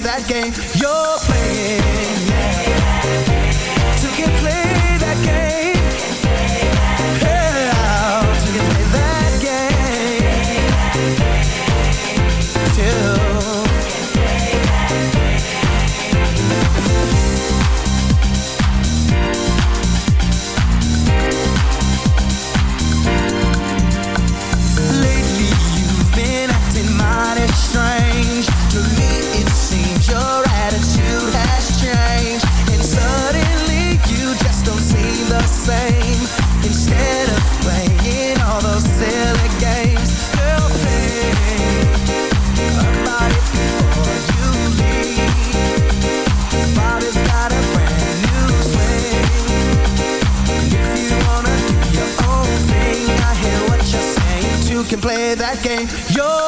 that game you're playing. To get play that game. that game. You're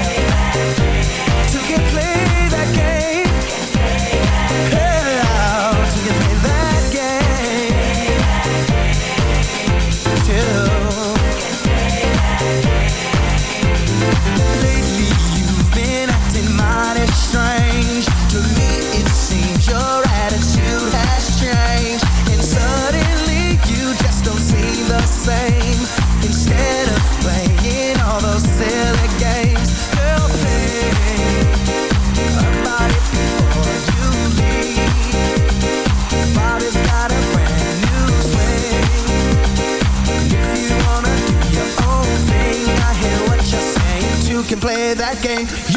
game.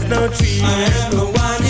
there's no tree. I am the one.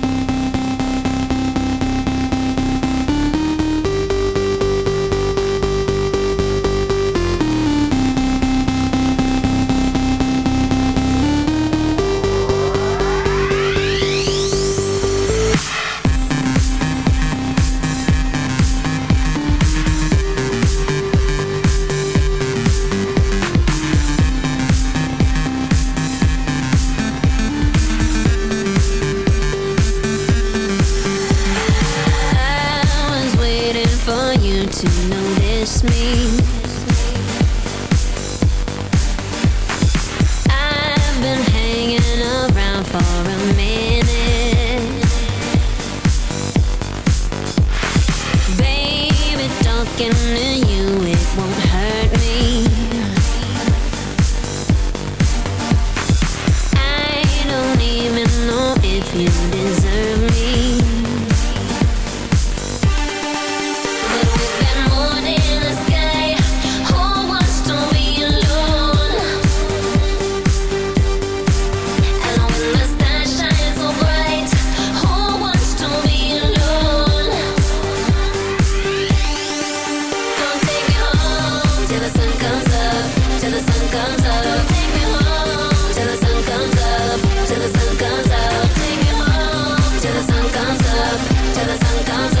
the sun comes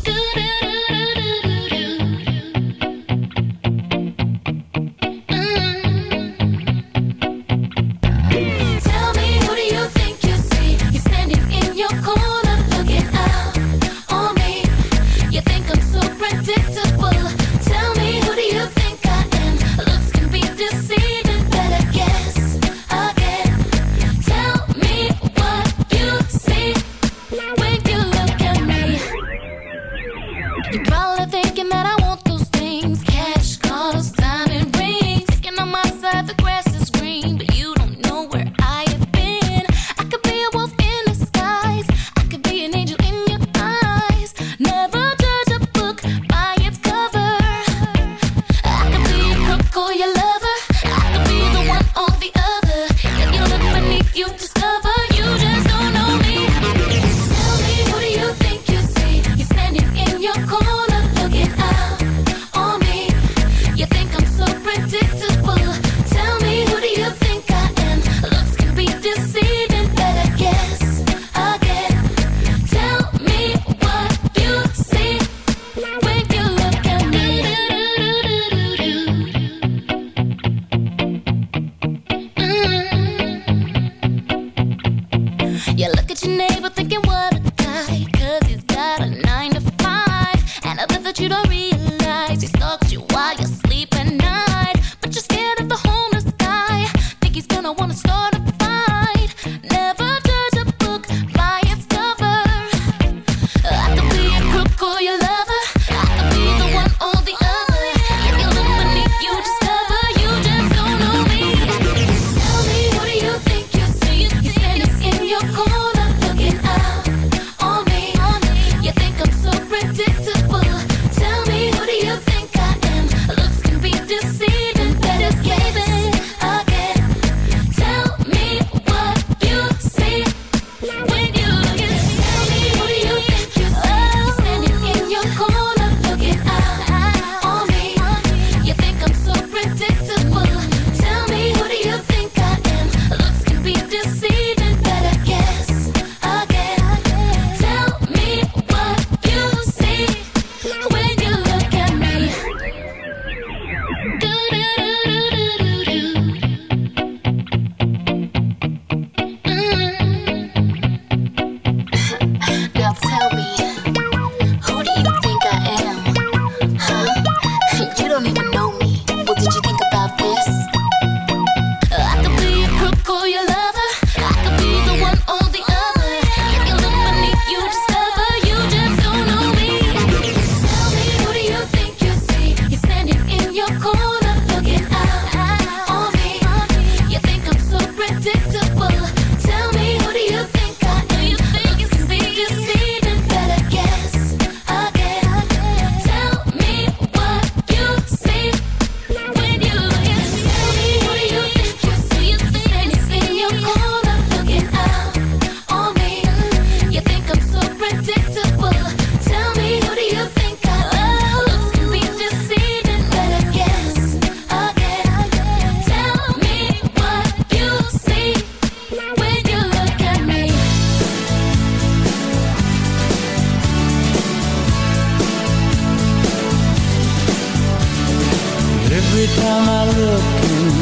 time I look in.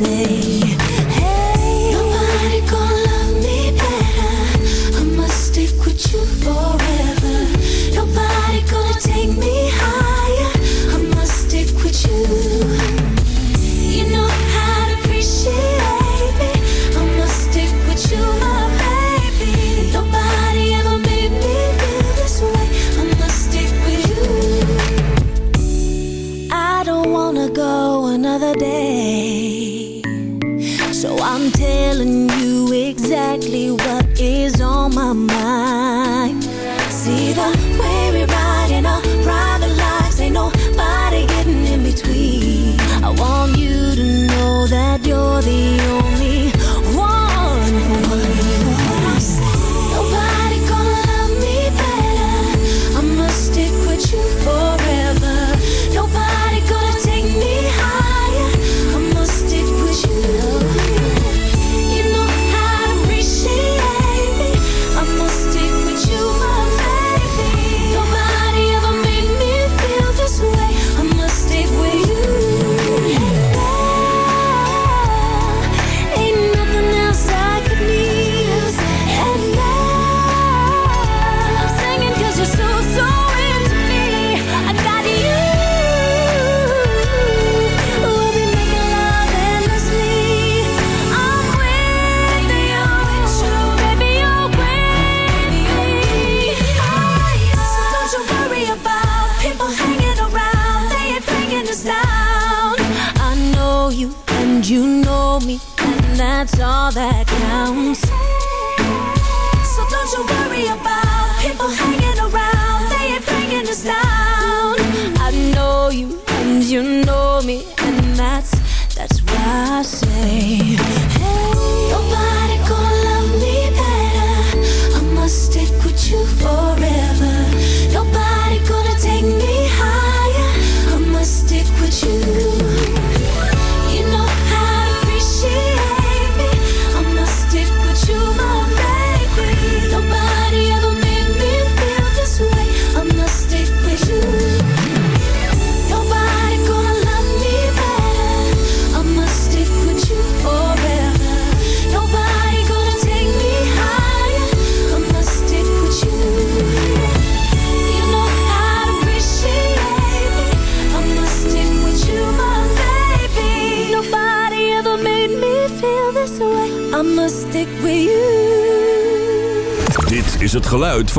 Say,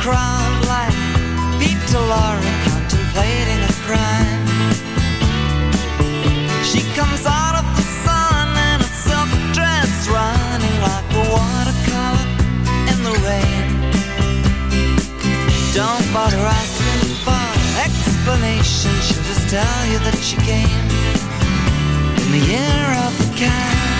Crowd like Peter Lorre contemplating a crime. She comes out of the sun in a silk dress, running like a watercolor in the rain. Don't bother asking for explanation. She'll just tell you that she came in the year of the cat.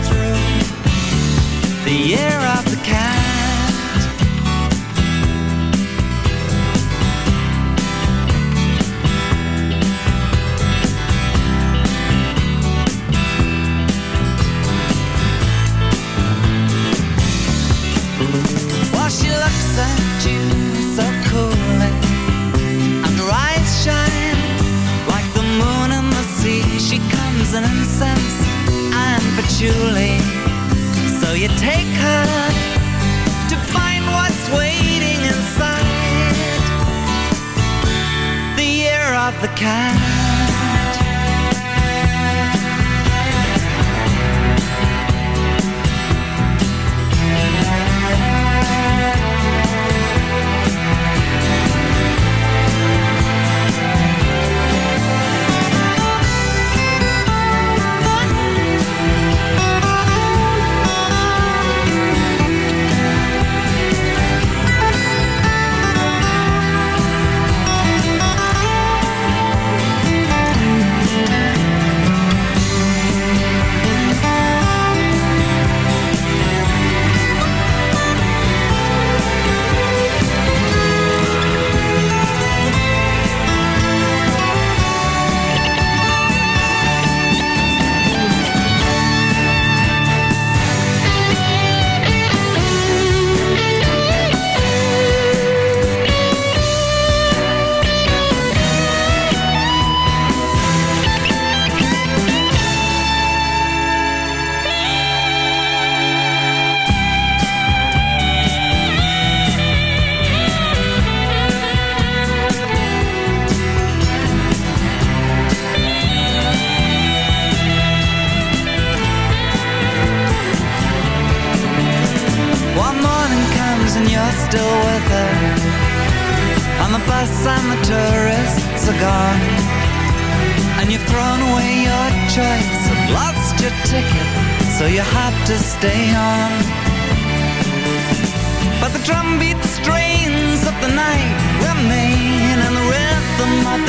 the year of the cat. While she looks at you so coolly, and her eyes shine like the moon and the sea. She comes in incense and patchouli. So you take her to find what's waiting inside the year of the cat.